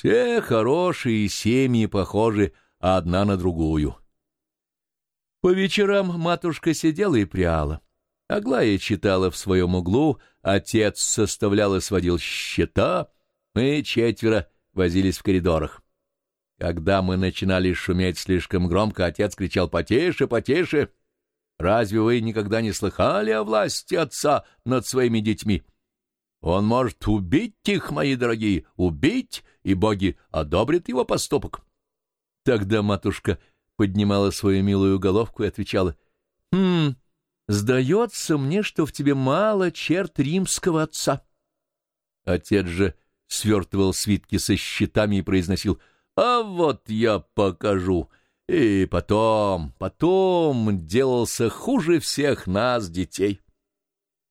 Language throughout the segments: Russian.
Все хорошие семьи похожи одна на другую. По вечерам матушка сидела и пряла. Аглая читала в своем углу, отец составлял и сводил счета, мы четверо возились в коридорах. Когда мы начинали шуметь слишком громко, отец кричал «Потише, потише!» Разве вы никогда не слыхали о власти отца над своими детьми? Он может убить их, мои дорогие, убить, и боги одобрят его поступок. Тогда матушка поднимала свою милую головку и отвечала, «Хм, сдается мне, что в тебе мало черт римского отца». Отец же свертывал свитки со щитами и произносил, «А вот я покажу». И потом, потом делался хуже всех нас, детей. —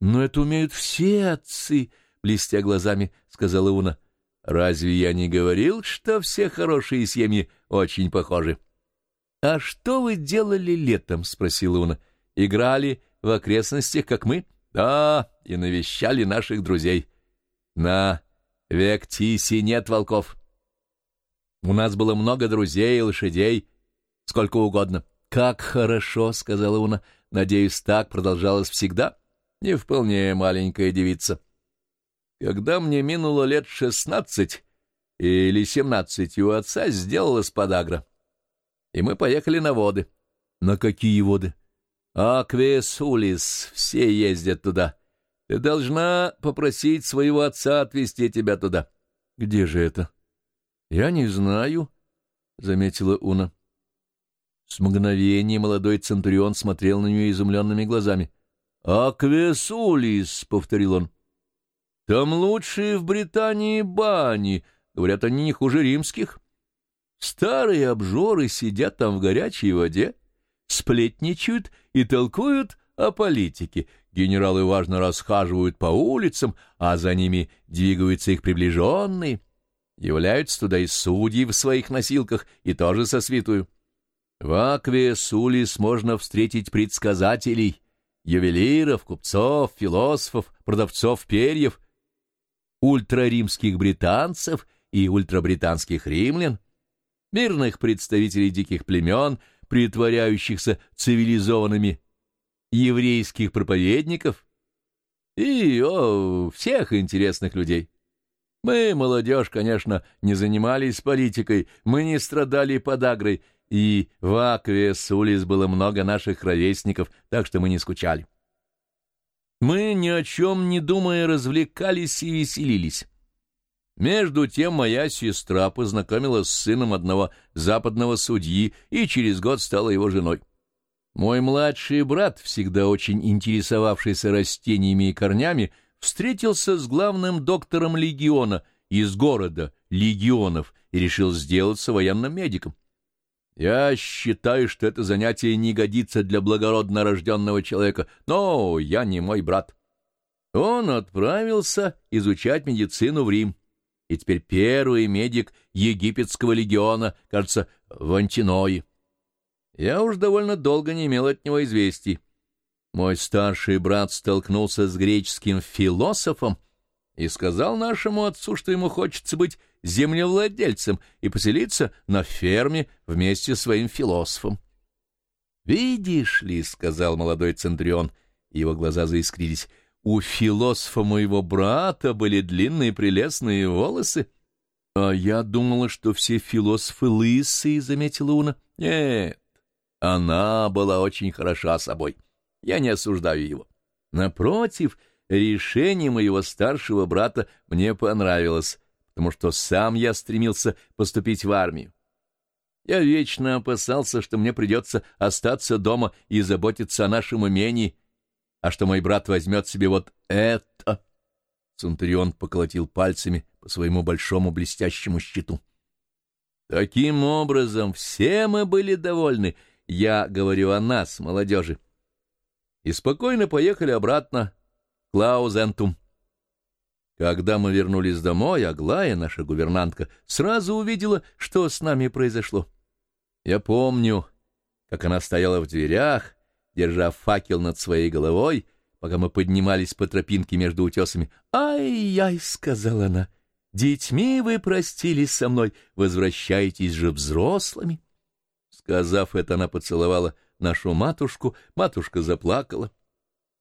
Но это умеют все отцы, — блестя глазами, — сказала Уна. — Разве я не говорил, что все хорошие семьи очень похожи? — А что вы делали летом? — спросила Уна. — Играли в окрестностях, как мы? — Да, и навещали наших друзей. — На век Тиси нет волков. У нас было много друзей и лошадей, — сколько угодно. — Как хорошо, — сказала Уна. — Надеюсь, так продолжалось всегда? — Не вполне маленькая девица. Когда мне минуло лет шестнадцать или семнадцать, у отца сделалась подагра. И мы поехали на воды. — На какие воды? — Аквесулис. Все ездят туда. Ты должна попросить своего отца отвезти тебя туда. — Где же это? — Я не знаю, — заметила Уна. — с мгновения молодой Центурион смотрел на нее изумленными глазами. «Аквесулис», — повторил он. «Там лучшие в Британии бани. Говорят, они не хуже римских. Старые обжоры сидят там в горячей воде, сплетничают и толкуют о политике. Генералы важно расхаживают по улицам, а за ними двигаются их приближенные. Являются туда и судьи в своих носилках, и тоже со святую. В Акве Сулис можно встретить предсказателей, ювелиров, купцов, философов, продавцов перьев, ультраримских британцев и ультрабританских римлян, мирных представителей диких племен, притворяющихся цивилизованными, еврейских проповедников и, о, всех интересных людей. Мы, молодежь, конечно, не занимались политикой, мы не страдали подагрой, и в Акве Сулис было много наших ровесников, так что мы не скучали. Мы ни о чем не думая развлекались и веселились. Между тем моя сестра познакомилась с сыном одного западного судьи и через год стала его женой. Мой младший брат, всегда очень интересовавшийся растениями и корнями, встретился с главным доктором легиона из города Легионов и решил сделаться военным медиком. Я считаю, что это занятие не годится для благородно рожденного человека, но я не мой брат. Он отправился изучать медицину в Рим, и теперь первый медик египетского легиона, кажется, в Антиное. Я уж довольно долго не имел от него известий. Мой старший брат столкнулся с греческим философом и сказал нашему отцу, что ему хочется быть землевладельцем и поселиться на ферме вместе с своим философом. «Видишь ли, — сказал молодой Центрион, — его глаза заискрились, — у философа моего брата были длинные прелестные волосы. А я думала, что все философы лысые, — заметила Уна. Нет, она была очень хороша собой. Я не осуждаю его. Напротив, решение моего старшего брата мне понравилось потому что сам я стремился поступить в армию. Я вечно опасался, что мне придется остаться дома и заботиться о нашем имении, а что мой брат возьмет себе вот это. Центурион поколотил пальцами по своему большому блестящему щиту. Таким образом, все мы были довольны, я говорю о нас, молодежи. И спокойно поехали обратно к Лаузентум. Когда мы вернулись домой, Аглая, наша гувернантка, сразу увидела, что с нами произошло. Я помню, как она стояла в дверях, держа факел над своей головой, пока мы поднимались по тропинке между утесами. «Ай-яй!» — сказала она. детьми вы простились со мной, возвращайтесь же взрослыми. Сказав это, она поцеловала нашу матушку, матушка заплакала.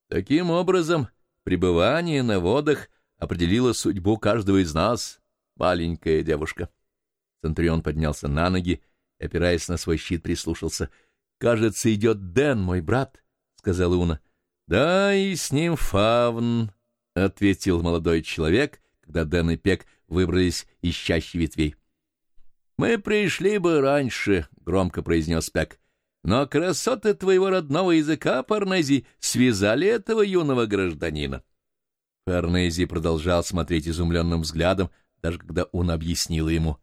Таким образом, пребывание на водах определило судьбу каждого из нас, маленькая девушка. Центурион поднялся на ноги, опираясь на свой щит, прислушался. — Кажется, идет Дэн, мой брат, — сказал Уна. — Да, и с ним Фавн, — ответил молодой человек, когда Дэн и Пек выбрались из чащи ветвей. — Мы пришли бы раньше, — громко произнес Пек. — Но красоты твоего родного языка, Парнези, связали этого юного гражданина. Парнези продолжал смотреть изумленным взглядом, даже когда он объяснил ему.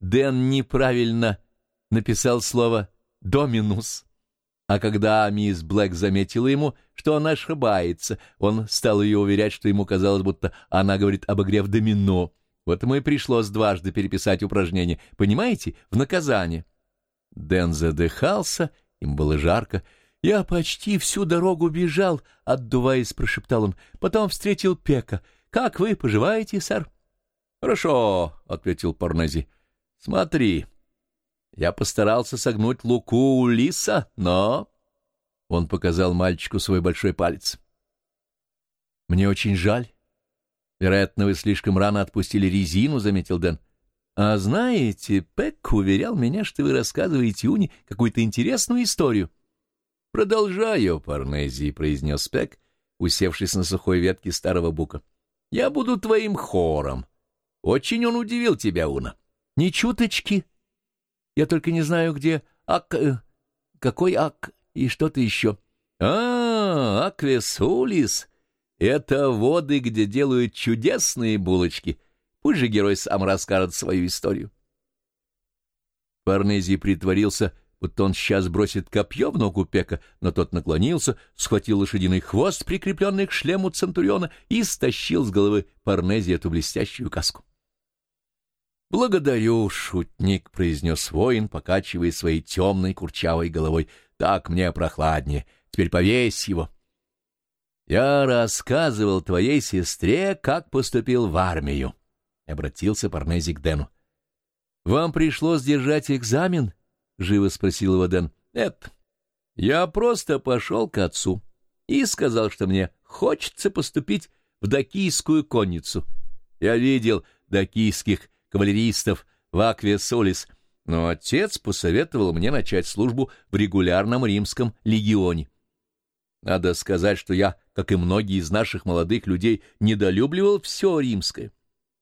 Дэн неправильно написал слово «доминус». А когда мисс Блэк заметила ему, что она ошибается, он стал ее уверять, что ему казалось, будто она говорит об игре в домино. Вот ему и пришлось дважды переписать упражнение, понимаете, в наказание. Дэн задыхался, им было жарко. «Я почти всю дорогу бежал», — отдуваясь, прошептал он. «Потом встретил Пека. Как вы поживаете, сэр?» «Хорошо», — ответил Парнези. «Смотри, я постарался согнуть луку у лиса, но...» Он показал мальчику свой большой палец. «Мне очень жаль. Вероятно, вы слишком рано отпустили резину», — заметил Дэн. «А знаете, Пэк уверял меня, что вы рассказываете Уни какую-то интересную историю». «Продолжаю, Парнези», — произнес Пэк, усевшись на сухой ветке старого бука. «Я буду твоим хором. Очень он удивил тебя, Уна». «Ни чуточки», я только не знаю, где ак... Э, какой ак и что-то еще. А, Аквесулис. Это воды, где делают чудесные булочки. Пусть же герой сам расскажет свою историю. Парнези притворился, будто он сейчас бросит копье в ногу Пека, но тот наклонился, схватил лошадиный хвост, прикрепленный к шлему Центуриона, и стащил с головы Парнези эту блестящую каску. «Благодарю, шутник», — произнес воин, покачивая своей темной курчавой головой. «Так мне прохладнее. Теперь повесь его». «Я рассказывал твоей сестре, как поступил в армию», — обратился Парнези к Дэну. «Вам пришлось держать экзамен?» — живо спросил его Дэн. «Нет, я просто пошел к отцу и сказал, что мне хочется поступить в дакийскую конницу. Я видел дакийских кавалеристов в Акве-Солис, но отец посоветовал мне начать службу в регулярном римском легионе. Надо сказать, что я, как и многие из наших молодых людей, недолюбливал все римское.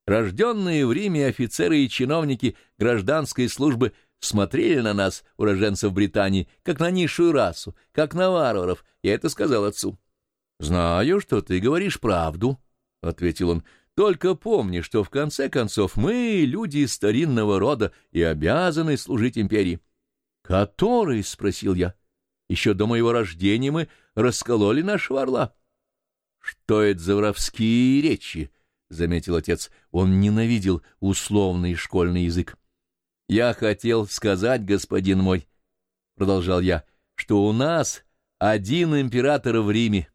Рожденные в Риме офицеры и чиновники гражданской службы смотрели на нас, уроженцев Британии, как на низшую расу, как на варваров. Я это сказал отцу. — Знаю, что ты говоришь правду, — ответил он. Только помни, что в конце концов мы люди старинного рода и обязаны служить империи. — Который? — спросил я. — Еще до моего рождения мы раскололи нашего орла. — Что это за воровские речи? — заметил отец. Он ненавидел условный школьный язык. — Я хотел сказать, господин мой, — продолжал я, — что у нас один император в Риме,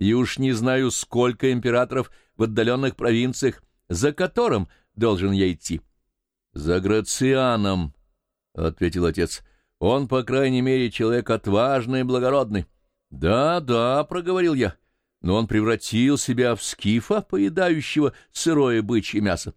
и уж не знаю, сколько императоров — в отдаленных провинциях, за которым должен я идти? — За Грацианом, — ответил отец. — Он, по крайней мере, человек отважный и благородный. «Да, — Да-да, — проговорил я, — но он превратил себя в скифа, поедающего сырое бычье мясо.